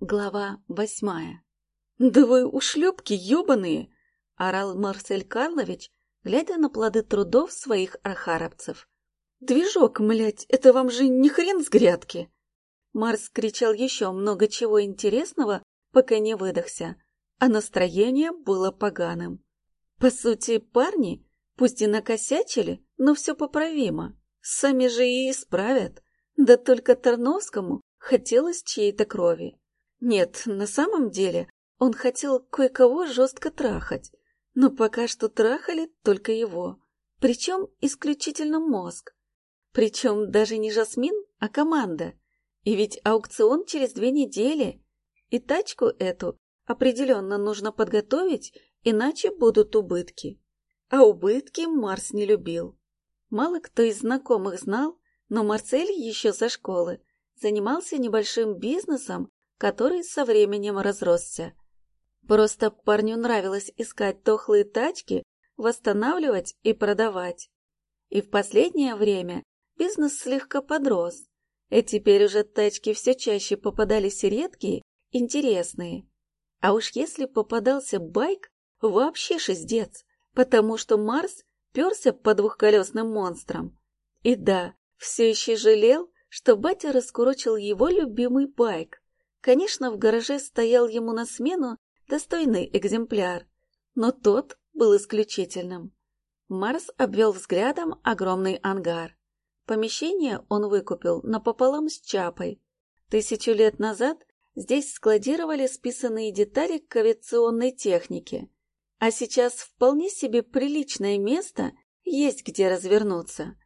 Глава восьмая. «Да вы ушлепки ебаные!» — орал Марсель Карлович, глядя на плоды трудов своих архаровцев. «Движок, млять, это вам же не хрен с грядки!» Марс кричал еще много чего интересного, пока не выдохся, а настроение было поганым. По сути, парни, пусть и накосячили, но все поправимо. Сами же и исправят. Да только Тарновскому хотелось чьей-то крови. Нет, на самом деле он хотел кое-кого жестко трахать, но пока что трахали только его, причем исключительно мозг. Причем даже не Жасмин, а команда. И ведь аукцион через две недели, и тачку эту определенно нужно подготовить, иначе будут убытки. А убытки Марс не любил. Мало кто из знакомых знал, но Марсель еще со школы занимался небольшим бизнесом который со временем разросся. Просто парню нравилось искать тохлые тачки, восстанавливать и продавать. И в последнее время бизнес слегка подрос, и теперь уже тачки все чаще попадались редкие, интересные. А уж если попадался байк, вообще шиздец, потому что Марс перся по двухколесным монстрам. И да, все еще жалел, что батя раскурочил его любимый байк. Конечно, в гараже стоял ему на смену достойный экземпляр, но тот был исключительным. Марс обвел взглядом огромный ангар. Помещение он выкупил напополам с Чапой. Тысячу лет назад здесь складировали списанные детали к авиационной технике, а сейчас вполне себе приличное место есть где развернуться.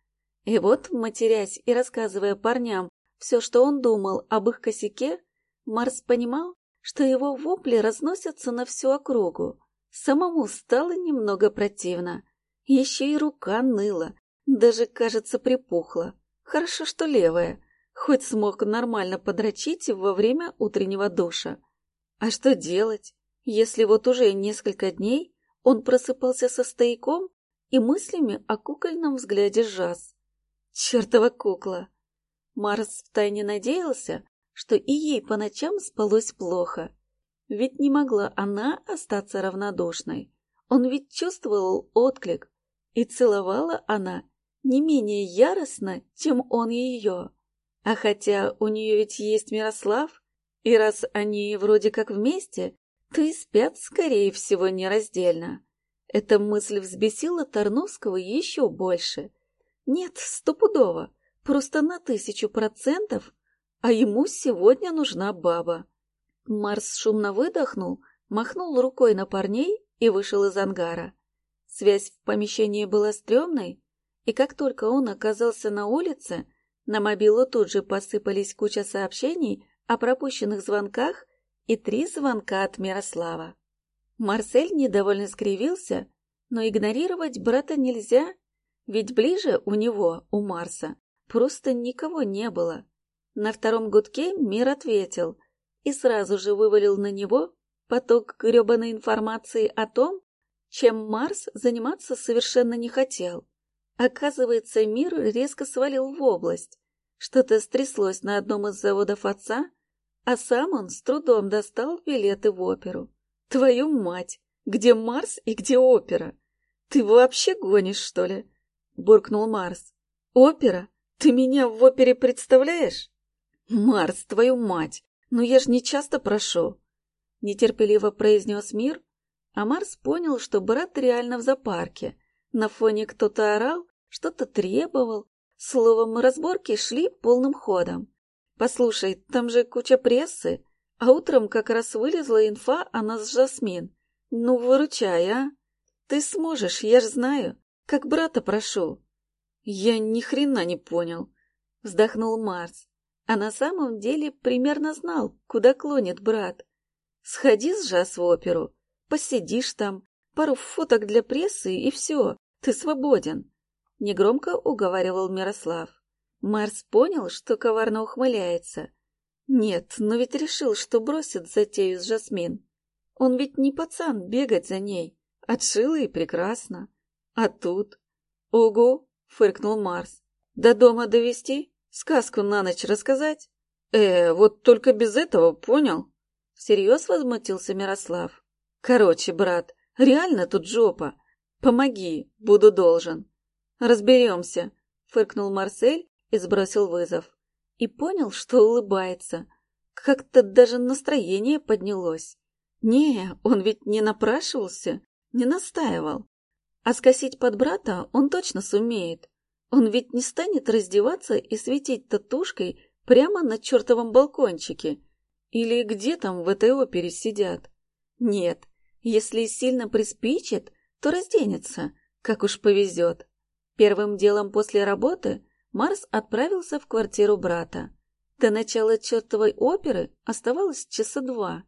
И вот, матерясь и рассказывая парням все, что он думал об их косяке, Марс понимал, что его вопли разносятся на всю округу. Самому стало немного противно. Еще и рука ныла, даже, кажется, припухла. Хорошо, что левая, хоть смог нормально подрочить во время утреннего душа. А что делать, если вот уже несколько дней он просыпался со стояком и мыслями о кукольном взгляде Жаз? Чертова кукла! Марс втайне надеялся, что и ей по ночам спалось плохо. Ведь не могла она остаться равнодушной. Он ведь чувствовал отклик, и целовала она не менее яростно, чем он ее. А хотя у нее ведь есть Мирослав, и раз они вроде как вместе, то и спят, скорее всего, нераздельно. Эта мысль взбесила Тарновского еще больше. Нет, стопудово, просто на тысячу процентов а ему сегодня нужна баба. Марс шумно выдохнул, махнул рукой на парней и вышел из ангара. Связь в помещении была стрёмной, и как только он оказался на улице, на мобилу тут же посыпались куча сообщений о пропущенных звонках и три звонка от Мирослава. Марсель недовольно скривился, но игнорировать брата нельзя, ведь ближе у него, у Марса, просто никого не было. На втором гудке мир ответил и сразу же вывалил на него поток гребаной информации о том, чем Марс заниматься совершенно не хотел. Оказывается, мир резко свалил в область. Что-то стряслось на одном из заводов отца, а сам он с трудом достал билеты в оперу. Твою мать! Где Марс и где опера? Ты вообще гонишь, что ли? Буркнул Марс. Опера? Ты меня в опере представляешь? «Марс, твою мать! Ну я ж не часто прошу!» Нетерпеливо произнес Мир, а Марс понял, что брат реально в зоопарке. На фоне кто-то орал, что-то требовал. Словом, разборки шли полным ходом. «Послушай, там же куча прессы, а утром как раз вылезла инфа о нас Жасмин. Ну, выручай, а! Ты сможешь, я ж знаю. Как брата прошу!» «Я ни хрена не понял!» — вздохнул Марс а на самом деле примерно знал, куда клонит брат. Сходи с Жас в оперу, посидишь там, пару фоток для прессы и все, ты свободен. Негромко уговаривал Мирослав. Марс понял, что коварно ухмыляется. Нет, но ведь решил, что бросит затею с Жасмин. Он ведь не пацан бегать за ней. Отшила и прекрасно. А тут... Ого, фыркнул Марс. До дома довести? Сказку на ночь рассказать? Э, вот только без этого, понял? Всерьез возмутился Мирослав. Короче, брат, реально тут жопа. Помоги, буду должен. Разберемся, фыркнул Марсель и сбросил вызов. И понял, что улыбается. Как-то даже настроение поднялось. Не, он ведь не напрашивался, не настаивал. А скосить под брата он точно сумеет. Он ведь не станет раздеваться и светить татушкой прямо на чертовом балкончике. Или где там в этой опере сидят? Нет, если сильно приспичит, то разденется, как уж повезет. Первым делом после работы Марс отправился в квартиру брата. До начала чертовой оперы оставалось часа два.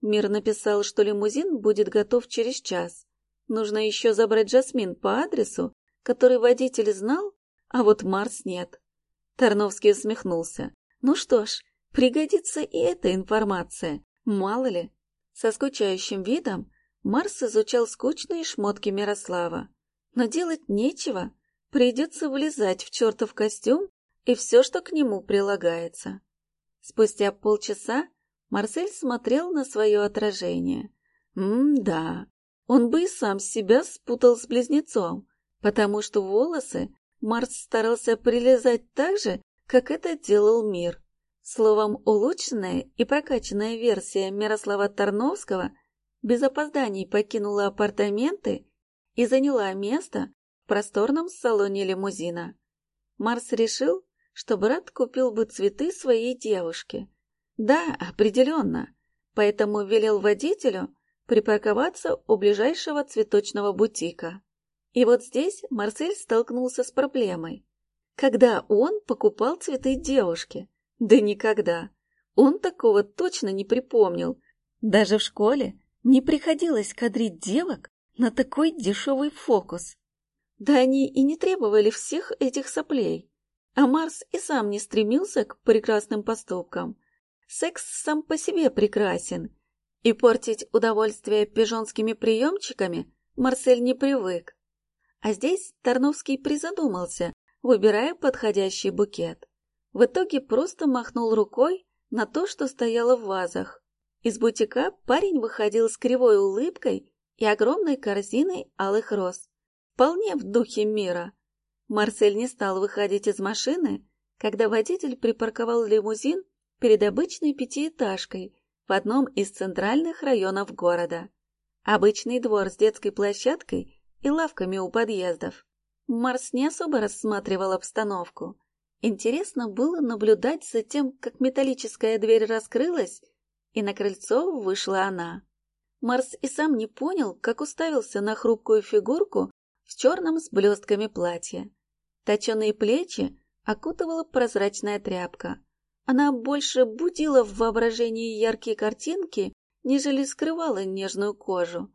Мир написал, что лимузин будет готов через час. Нужно еще забрать Жасмин по адресу, который водитель знал, а вот Марс нет. Тарновский усмехнулся. Ну что ж, пригодится и эта информация, мало ли. Со скучающим видом Марс изучал скучные шмотки Мирослава. Но делать нечего, придется влезать в чертов костюм и все, что к нему прилагается. Спустя полчаса Марсель смотрел на свое отражение. М-да, он бы и сам себя спутал с близнецом, потому что волосы Марс старался прилезать так же, как это делал мир. Словом, улучшенная и прокачанная версия Мирослава Тарновского – без опозданий покинула апартаменты и заняла место в просторном салоне лимузина. Марс решил, что брат купил бы цветы своей девушке. Да, определенно, поэтому велел водителю припарковаться у ближайшего цветочного бутика. И вот здесь Марсель столкнулся с проблемой. Когда он покупал цветы девушке? Да никогда. Он такого точно не припомнил. Даже в школе не приходилось кадрить девок на такой дешевый фокус. Да они и не требовали всех этих соплей. А Марс и сам не стремился к прекрасным поступкам. Секс сам по себе прекрасен, и портить удовольствие пижонскими приемчиками Марсель не привык. А здесь Тарновский призадумался, выбирая подходящий букет. В итоге просто махнул рукой на то, что стояло в вазах, из бутика парень выходил с кривой улыбкой и огромной корзиной алых роз. Вполне в духе мира. Марсель не стал выходить из машины, когда водитель припарковал лимузин перед обычной пятиэтажкой в одном из центральных районов города. Обычный двор с детской площадкой и лавками у подъездов. Марс не особо рассматривал обстановку. Интересно было наблюдать за тем, как металлическая дверь раскрылась, и на крыльцо вышла она. Марс и сам не понял, как уставился на хрупкую фигурку в черном с блестками платье. Точеные плечи окутывала прозрачная тряпка. Она больше будила в воображении яркие картинки, нежели скрывала нежную кожу.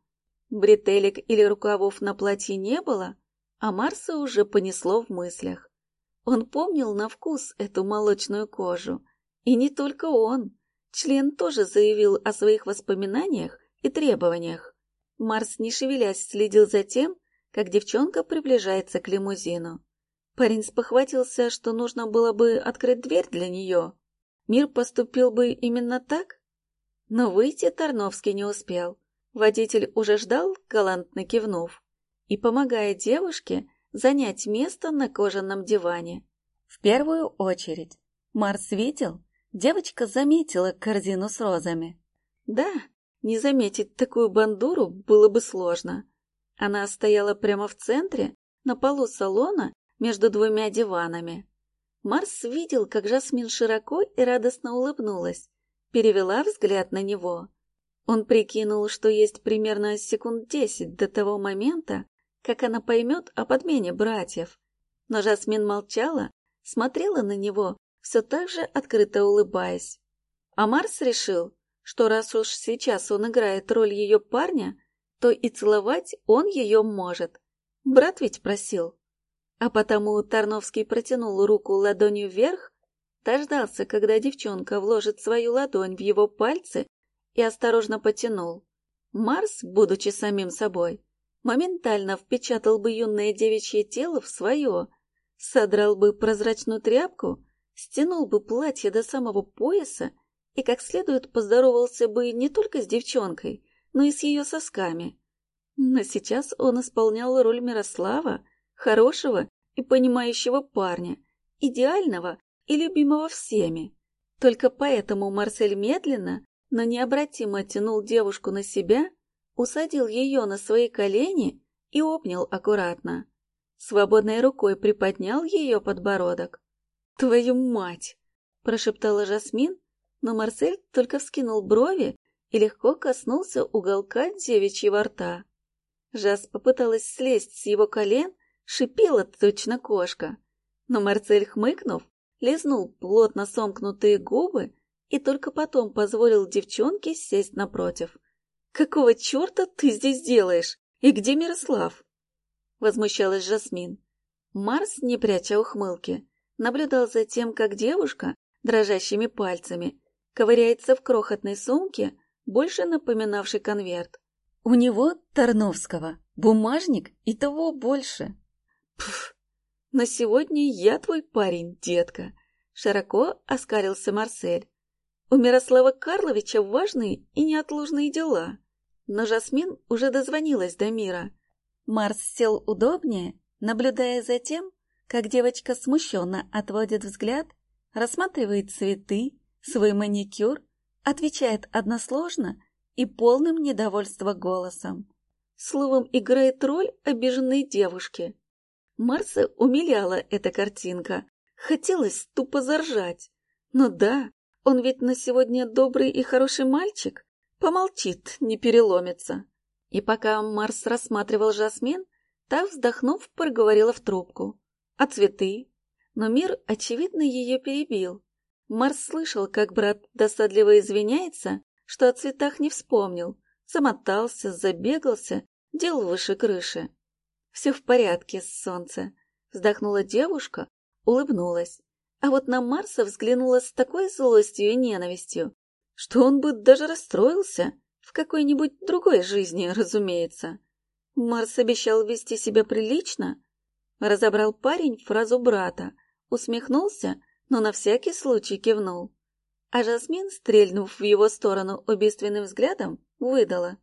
Бретелек или рукавов на платье не было, а Марса уже понесло в мыслях. Он помнил на вкус эту молочную кожу. И не только он. Член тоже заявил о своих воспоминаниях и требованиях. Марс, не шевелясь, следил за тем, как девчонка приближается к лимузину. Парень спохватился, что нужно было бы открыть дверь для нее. Мир поступил бы именно так? Но выйти Тарновский не успел. Водитель уже ждал, галантно кивнув, и помогая девушке занять место на кожаном диване. В первую очередь Марс видел, Девочка заметила корзину с розами. Да, не заметить такую бандуру было бы сложно. Она стояла прямо в центре, на полу салона, между двумя диванами. Марс видел, как Жасмин широко и радостно улыбнулась, перевела взгляд на него. Он прикинул, что есть примерно секунд десять до того момента, как она поймет о подмене братьев. Но Жасмин молчала, смотрела на него все так же открыто улыбаясь. А Марс решил, что раз уж сейчас он играет роль ее парня, то и целовать он ее может. Брат ведь просил. А потому Тарновский протянул руку ладонью вверх, дождался, когда девчонка вложит свою ладонь в его пальцы и осторожно потянул. Марс, будучи самим собой, моментально впечатал бы юное девичье тело в свое, содрал бы прозрачную тряпку стянул бы платье до самого пояса и как следует поздоровался бы не только с девчонкой, но и с ее сосками. Но сейчас он исполнял роль Мирослава, хорошего и понимающего парня, идеального и любимого всеми. Только поэтому Марсель медленно, но необратимо тянул девушку на себя, усадил ее на свои колени и обнял аккуратно. Свободной рукой приподнял ее подбородок. «Твою мать!» – прошептала Жасмин, но Марсель только вскинул брови и легко коснулся уголка девичьего рта. Жас попыталась слезть с его колен, шипела точно кошка. Но Марсель, хмыкнув, лизнул плотно сомкнутые губы и только потом позволил девчонке сесть напротив. «Какого черта ты здесь делаешь? И где Мирослав?» Возмущалась Жасмин. Марс, не пряча ухмылки, наблюдал за тем, как девушка дрожащими пальцами ковыряется в крохотной сумке, больше напоминавшей конверт. У него, Тарновского, бумажник и того больше. Пф, на сегодня я твой парень, детка, широко оскалился Марсель. У Мирослава Карловича важные и неотложные дела. Но Жасмин уже дозвонилась до мира. Марс сел удобнее, наблюдая за тем, как девочка смущенно отводит взгляд, рассматривает цветы, свой маникюр, отвечает односложно и полным недовольства голосом. Словом, играет роль обиженной девушки. Марса умиляла эта картинка. Хотелось тупо заржать. Но да, он ведь на сегодня добрый и хороший мальчик. Помолчит, не переломится. И пока Марс рассматривал Жасмин, та, вздохнув, проговорила в трубку. А цветы? Но мир, очевидно, ее перебил. Марс слышал, как брат досадливо извиняется, что о цветах не вспомнил, замотался, забегался, дел выше крыши. «Все в порядке, солнце», — вздохнула девушка, улыбнулась. А вот на Марса взглянула с такой злостью и ненавистью, что он бы даже расстроился, в какой-нибудь другой жизни, разумеется. Марс обещал вести себя прилично. Разобрал парень фразу брата, усмехнулся но на всякий случай кивнул. А Жасмин, стрельнув в его сторону убийственным взглядом, выдала.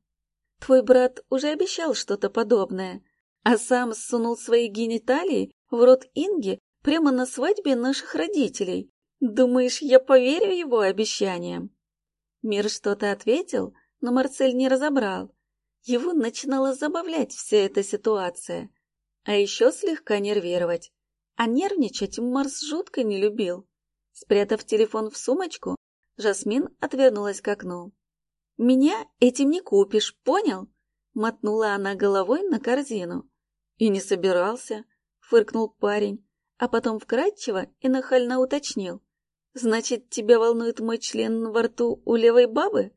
«Твой брат уже обещал что-то подобное, а сам сунул свои гениталии в рот Инги прямо на свадьбе наших родителей. Думаешь, я поверю его обещаниям?» Мир что-то ответил, но Марсель не разобрал. Его начинала забавлять вся эта ситуация, а еще слегка нервировать. А нервничать Марс жутко не любил. Спрятав телефон в сумочку, Жасмин отвернулась к окну. «Меня этим не купишь, понял?» Мотнула она головой на корзину. «И не собирался», — фыркнул парень, а потом вкратчиво и нахально уточнил. «Значит, тебя волнует мой член во рту у левой бабы?»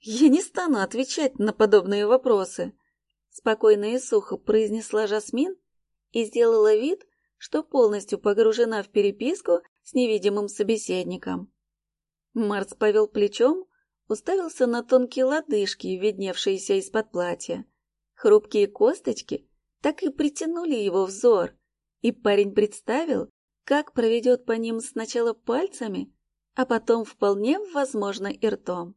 «Я не стану отвечать на подобные вопросы», — спокойно и сухо произнесла Жасмин и сделала вид, что полностью погружена в переписку с невидимым собеседником. Марс повел плечом, уставился на тонкие лодыжки, видневшиеся из-под платья. Хрупкие косточки так и притянули его взор, и парень представил, как проведет по ним сначала пальцами, а потом вполне возможно и ртом.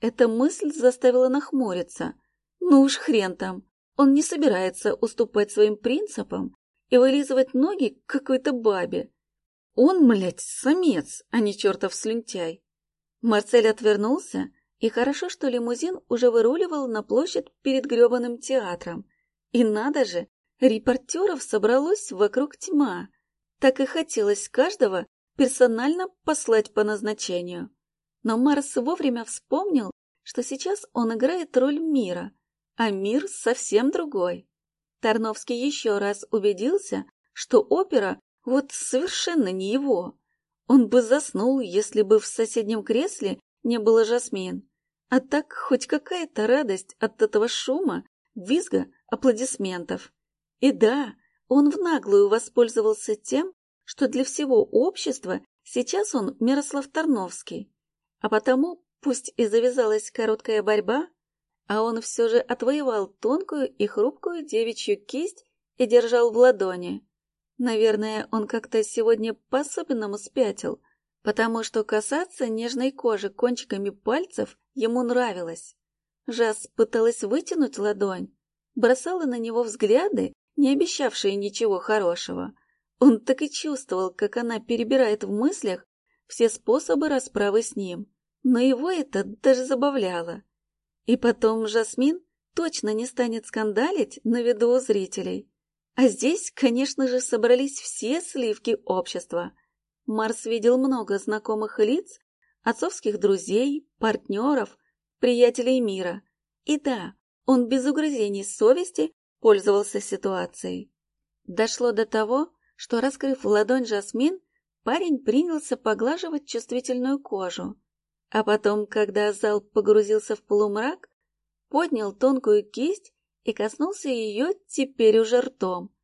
Эта мысль заставила нахмуриться. Ну уж хрен там, он не собирается уступать своим принципам и вылизывать ноги какой-то бабе. Он, млядь, самец, а не чертов слюнтяй. Марцель отвернулся, и хорошо, что лимузин уже выруливал на площадь перед гребаным театром. И надо же, репортеров собралось вокруг тьма. Так и хотелось каждого персонально послать по назначению. Но Марс вовремя вспомнил, что сейчас он играет роль мира, а мир совсем другой. Тарновский еще раз убедился, что опера вот совершенно не его. Он бы заснул, если бы в соседнем кресле не было Жасмин. А так хоть какая-то радость от этого шума, визга, аплодисментов. И да, он в наглую воспользовался тем, что для всего общества сейчас он Мирослав Тарновский. А потому, пусть и завязалась короткая борьба, а он все же отвоевал тонкую и хрупкую девичью кисть и держал в ладони. Наверное, он как-то сегодня по-особенному спятил, потому что касаться нежной кожи кончиками пальцев ему нравилось. Жас пыталась вытянуть ладонь, бросала на него взгляды, не обещавшие ничего хорошего. Он так и чувствовал, как она перебирает в мыслях все способы расправы с ним, но его это даже забавляло. И потом Жасмин точно не станет скандалить на виду у зрителей. А здесь, конечно же, собрались все сливки общества. Марс видел много знакомых лиц, отцовских друзей, партнеров, приятелей мира. И да, он без угрызений совести пользовался ситуацией. Дошло до того, что, раскрыв ладонь Жасмин, парень принялся поглаживать чувствительную кожу. А потом, когда зал погрузился в полумрак, поднял тонкую кисть и коснулся ее теперь уже ртом.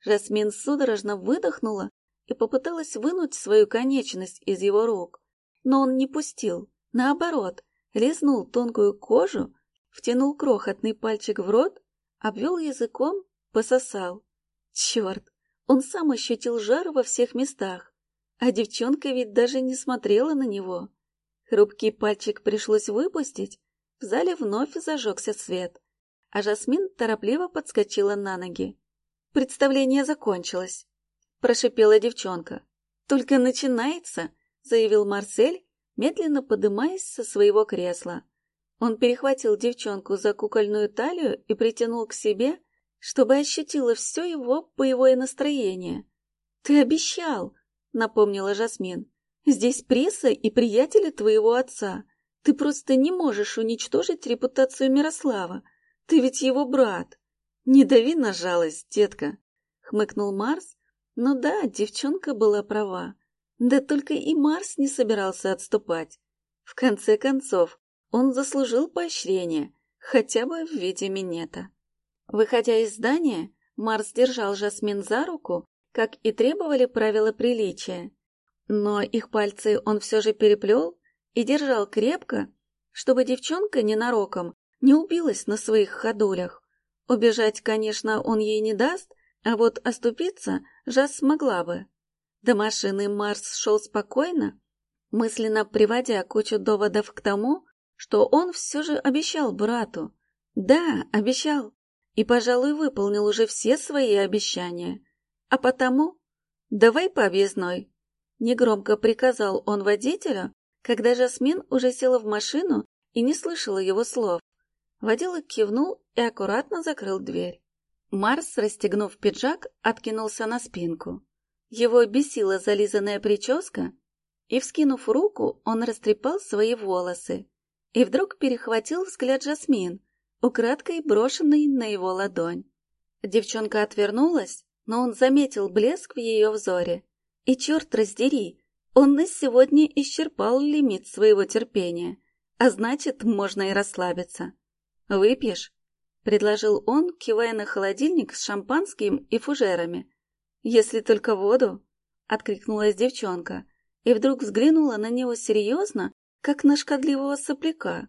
Жасмин судорожно выдохнула и попыталась вынуть свою конечность из его рук, но он не пустил, наоборот, лизнул тонкую кожу, втянул крохотный пальчик в рот, обвел языком, пососал. Черт, он сам ощутил жар во всех местах, а девчонка ведь даже не смотрела на него. Хрупкий пальчик пришлось выпустить, в зале вновь зажегся свет, а Жасмин торопливо подскочила на ноги. Представление закончилось, прошипела девчонка. Только начинается, заявил Марсель, медленно подымаясь со своего кресла. Он перехватил девчонку за кукольную талию и притянул к себе, чтобы ощутила все его боевое настроение. «Ты обещал!» — напомнила Жасмин. «Здесь пресса и приятели твоего отца. Ты просто не можешь уничтожить репутацию Мирослава. Ты ведь его брат. Не дави на жалость, детка, хмыкнул Марс. Но да, девчонка была права. Да только и Марс не собирался отступать. В конце концов, он заслужил поощрение, хотя бы в виде минета. Выходя из здания, Марс держал Жасмин за руку, как и требовали правила приличия. Но их пальцы он все же переплел и держал крепко, чтобы девчонка ненароком не убилась на своих ходулях. Убежать, конечно, он ей не даст, а вот оступиться Жас смогла бы. До машины Марс шел спокойно, мысленно приводя кучу доводов к тому, что он все же обещал брату. Да, обещал. И, пожалуй, выполнил уже все свои обещания. А потому... Давай по объездной. Негромко приказал он водителю, когда Жасмин уже села в машину и не слышала его слов. Водила кивнул и аккуратно закрыл дверь. Марс, расстегнув пиджак, откинулся на спинку. Его бесила зализанная прическа, и, вскинув руку, он растрепал свои волосы и вдруг перехватил взгляд Жасмин, украдкой брошенный на его ладонь. Девчонка отвернулась, но он заметил блеск в ее взоре. И черт раздери, он на сегодня исчерпал лимит своего терпения, а значит, можно и расслабиться. «Выпьешь?» — предложил он, кивая на холодильник с шампанским и фужерами. «Если только воду?» — откликнулась девчонка и вдруг взглянула на него серьезно, как на шкодливого сопляка.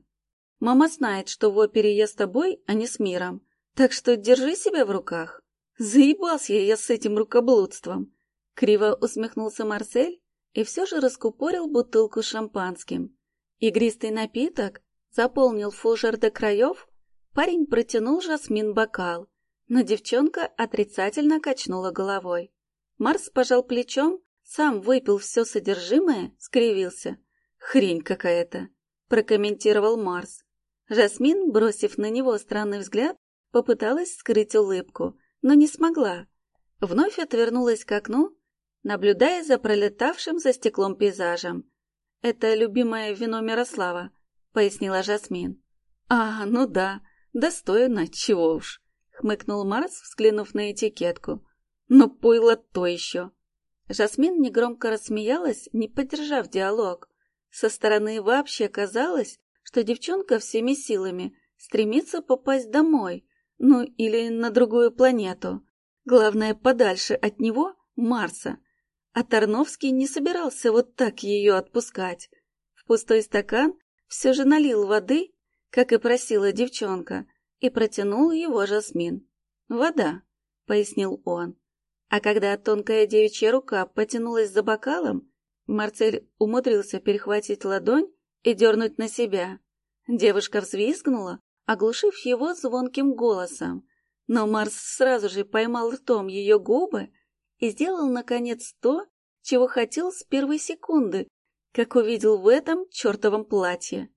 «Мама знает, что в опере я с тобой, а не с миром, так что держи себя в руках». «Заебался я с этим рукоблудством!» — криво усмехнулся Марсель и все же раскупорил бутылку шампанским. Игристый напиток заполнил фужер до краев, парень протянул Жасмин бокал, но девчонка отрицательно качнула головой. Марс пожал плечом, сам выпил все содержимое, скривился. «Хрень какая-то», — прокомментировал Марс. Жасмин, бросив на него странный взгляд, попыталась скрыть улыбку, но не смогла. Вновь отвернулась к окну наблюдая за пролетавшим за стеклом пейзажем. «Это любимое вино Мирослава», — пояснила Жасмин. «А, ну да, достойно, чего уж», — хмыкнул Марс, взглянув на этикетку. «Но пойло то еще». Жасмин негромко рассмеялась, не поддержав диалог. Со стороны вообще казалось, что девчонка всеми силами стремится попасть домой, ну или на другую планету. Главное, подальше от него, Марса, а Тарновский не собирался вот так ее отпускать. В пустой стакан все же налил воды, как и просила девчонка, и протянул его Жасмин. «Вода», — пояснил он. А когда тонкая девичья рука потянулась за бокалом, Марцель умудрился перехватить ладонь и дернуть на себя. Девушка взвизгнула, оглушив его звонким голосом. Но Марс сразу же поймал ртом ее губы и сделал, наконец, то, чего хотел с первой секунды, как увидел в этом чертовом платье.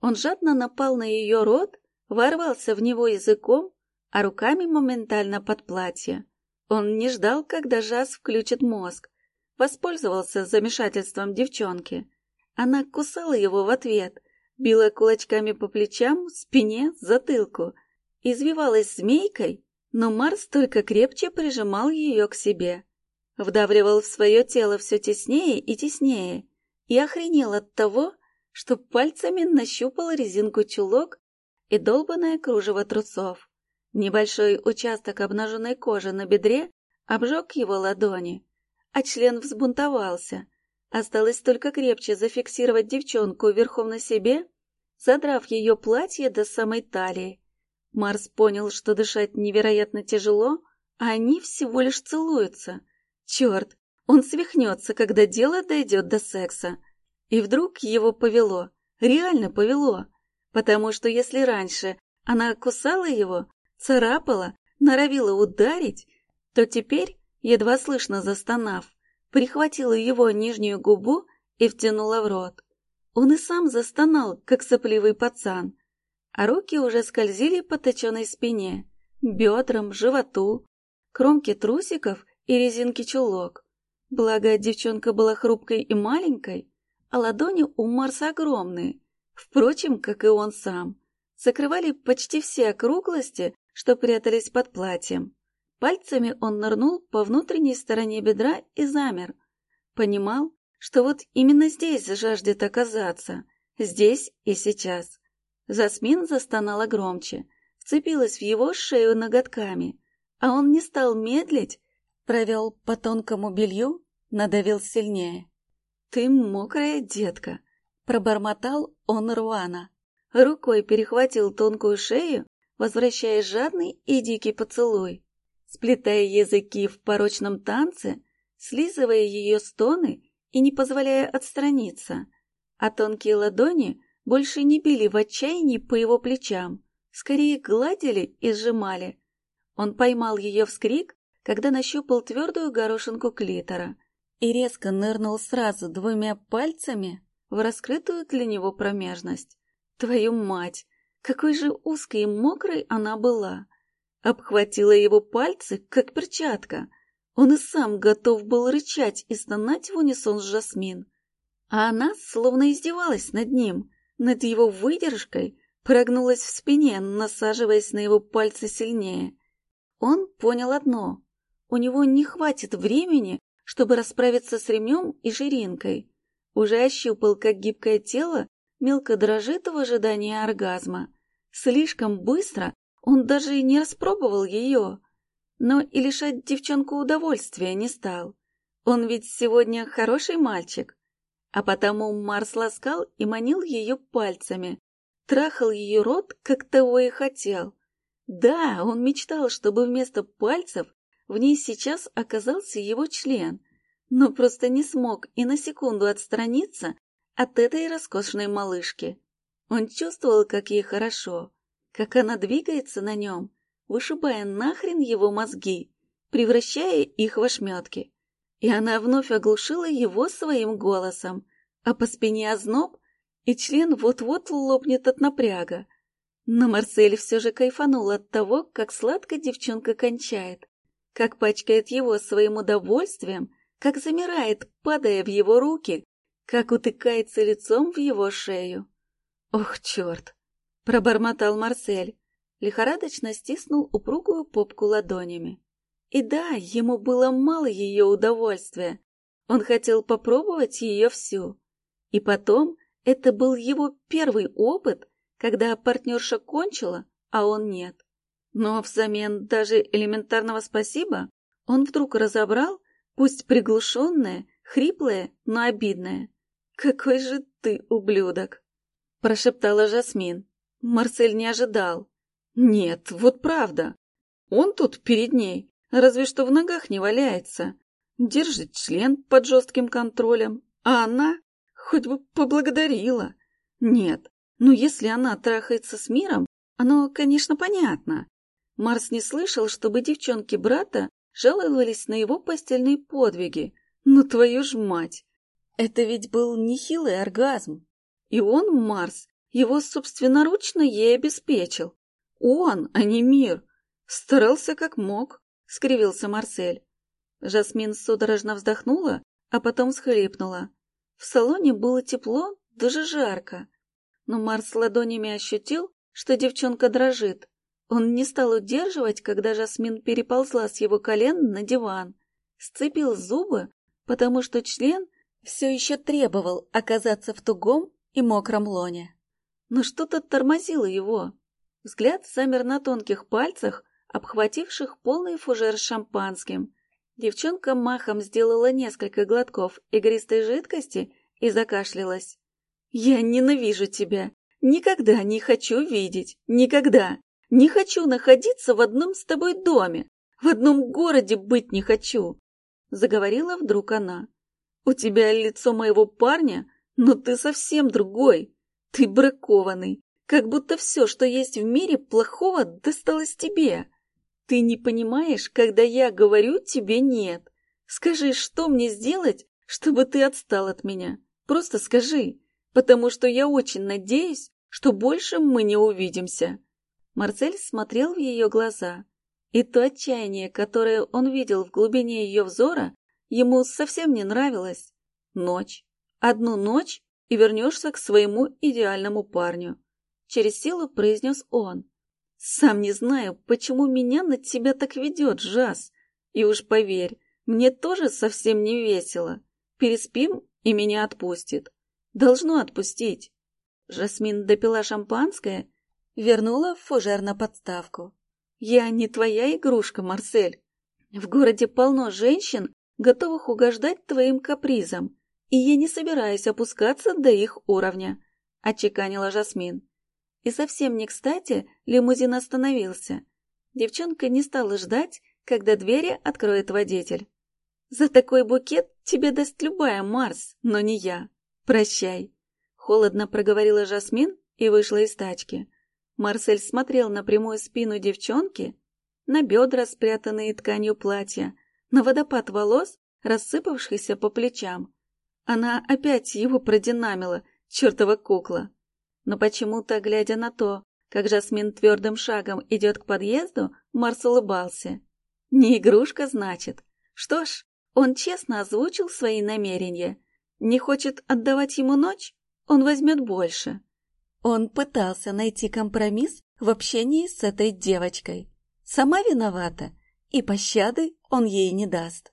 Он жадно напал на ее рот, ворвался в него языком, а руками моментально под платье. Он не ждал, когда Жаз включит мозг, воспользовался замешательством девчонки. Она кусала его в ответ, била кулачками по плечам, спине, затылку, извивалась змейкой, но Марс только крепче прижимал ее к себе. Вдавливал в свое тело все теснее и теснее, и охренел от того, что пальцами нащупал резинку чулок и долбанное кружево трусов. Небольшой участок обнаженной кожи на бедре обжег его ладони, а член взбунтовался. Осталось только крепче зафиксировать девчонку верхом на себе, задрав ее платье до самой талии. Марс понял, что дышать невероятно тяжело, а они всего лишь целуются. Черт, он свихнется, когда дело дойдет до секса. И вдруг его повело, реально повело, потому что если раньше она кусала его, царапала, норовила ударить, то теперь, едва слышно застонав, прихватила его нижнюю губу и втянула в рот. Он и сам застонал, как сопливый пацан, а руки уже скользили по точенной спине, бедрам, животу, кромке трусиков и резинке чулок. Благо, девчонка была хрупкой и маленькой, а ладони у Марса огромные, впрочем, как и он сам. Закрывали почти все округлости, что прятались под платьем. Пальцами он нырнул по внутренней стороне бедра и замер. Понимал, что вот именно здесь жаждет оказаться, здесь и сейчас. Засмин застонала громче, вцепилась в его шею ноготками, а он не стал медлить, провел по тонкому белью, надавил сильнее. «Ты мокрая детка!» — пробормотал он рвано. Рукой перехватил тонкую шею, возвращая жадный и дикий поцелуй. Сплетая языки в порочном танце, слизывая ее стоны и не позволяя отстраниться. А тонкие ладони больше не били в отчаянии по его плечам, скорее гладили и сжимали. Он поймал ее вскрик, когда нащупал твердую горошинку клитора и резко нырнул сразу двумя пальцами в раскрытую для него промежность. Твою мать! Какой же узкой и мокрой она была! Обхватила его пальцы, как перчатка. Он и сам готов был рычать и стонать в унисон с Жасмин. А она словно издевалась над ним, над его выдержкой, прогнулась в спине, насаживаясь на его пальцы сильнее. Он понял одно — у него не хватит времени чтобы расправиться с ремнем и ширинкой. Уже ощупал, как гибкое тело мелко дрожит в ожидании оргазма. Слишком быстро он даже и не распробовал ее. Но и лишать девчонку удовольствия не стал. Он ведь сегодня хороший мальчик. А потому Марс ласкал и манил ее пальцами, трахал ее рот, как того и хотел. Да, он мечтал, чтобы вместо пальцев в ней сейчас оказался его член, но просто не смог и на секунду отстраниться от этой роскошной малышки. Он чувствовал, как ей хорошо, как она двигается на нем, вышибая нахрен его мозги, превращая их в ошметки. И она вновь оглушила его своим голосом, а по спине озноб, и член вот-вот лопнет от напряга. Но Марсель все же кайфанул от того, как сладко девчонка кончает как пачкает его своим удовольствием, как замирает, падая в его руки, как утыкается лицом в его шею. «Ох, черт!» — пробормотал Марсель, лихорадочно стиснул упругую попку ладонями. И да, ему было мало ее удовольствия, он хотел попробовать ее всю. И потом, это был его первый опыт, когда партнерша кончила, а он нет. Но взамен даже элементарного спасибо он вдруг разобрал, пусть приглушенное, хриплое, но обидное. «Какой же ты ублюдок!» — прошептала Жасмин. Марсель не ожидал. «Нет, вот правда. Он тут перед ней, разве что в ногах не валяется. Держит член под жестким контролем, А она хоть бы поблагодарила. Нет, ну если она трахается с миром, оно, конечно, понятно. Марс не слышал, чтобы девчонки брата жаловались на его постельные подвиги. Ну твою ж мать! Это ведь был нехилый оргазм. И он, Марс, его собственноручно ей обеспечил. Он, а не мир. Старался как мог, — скривился Марсель. Жасмин судорожно вздохнула, а потом схлипнула. В салоне было тепло, даже жарко. Но Марс ладонями ощутил, что девчонка дрожит. Он не стал удерживать, когда Жасмин переползла с его колен на диван. Сцепил зубы, потому что член все еще требовал оказаться в тугом и мокром лоне. Но что-то тормозило его. Взгляд замер на тонких пальцах, обхвативших полный фужер с шампанским. Девчонка махом сделала несколько глотков игристой жидкости и закашлялась. «Я ненавижу тебя! Никогда не хочу видеть! Никогда! Не хочу находиться в одном с тобой доме, в одном городе быть не хочу, заговорила вдруг она. У тебя лицо моего парня, но ты совсем другой. Ты бракованный, как будто все, что есть в мире плохого, досталось тебе. Ты не понимаешь, когда я говорю тебе нет. Скажи, что мне сделать, чтобы ты отстал от меня? Просто скажи, потому что я очень надеюсь, что больше мы не увидимся. Марсель смотрел в ее глаза, и то отчаяние, которое он видел в глубине ее взора, ему совсем не нравилось. Ночь. Одну ночь, и вернешься к своему идеальному парню. Через силу произнес он. Сам не знаю, почему меня на тебя так ведет, Жас. И уж поверь, мне тоже совсем не весело. Переспим, и меня отпустит. Должно отпустить. Жасмин допила шампанское Вернула фужер на подставку. «Я не твоя игрушка, Марсель. В городе полно женщин, готовых угождать твоим капризам, и я не собираюсь опускаться до их уровня», — отчеканила Жасмин. И совсем не кстати лимузин остановился. Девчонка не стала ждать, когда двери откроет водитель. «За такой букет тебе даст любая Марс, но не я. Прощай», — холодно проговорила Жасмин и вышла из тачки. Марсель смотрел на прямую спину девчонки, на бедра, спрятанные тканью платья, на водопад волос, рассыпавшийся по плечам. Она опять его продинамила, чертова кукла. Но почему-то, глядя на то, как Жасмин твердым шагом идет к подъезду, Марс улыбался. Не игрушка, значит. Что ж, он честно озвучил свои намерения. Не хочет отдавать ему ночь? Он возьмет больше. Он пытался найти компромисс в общении с этой девочкой. Сама виновата, и пощады он ей не даст.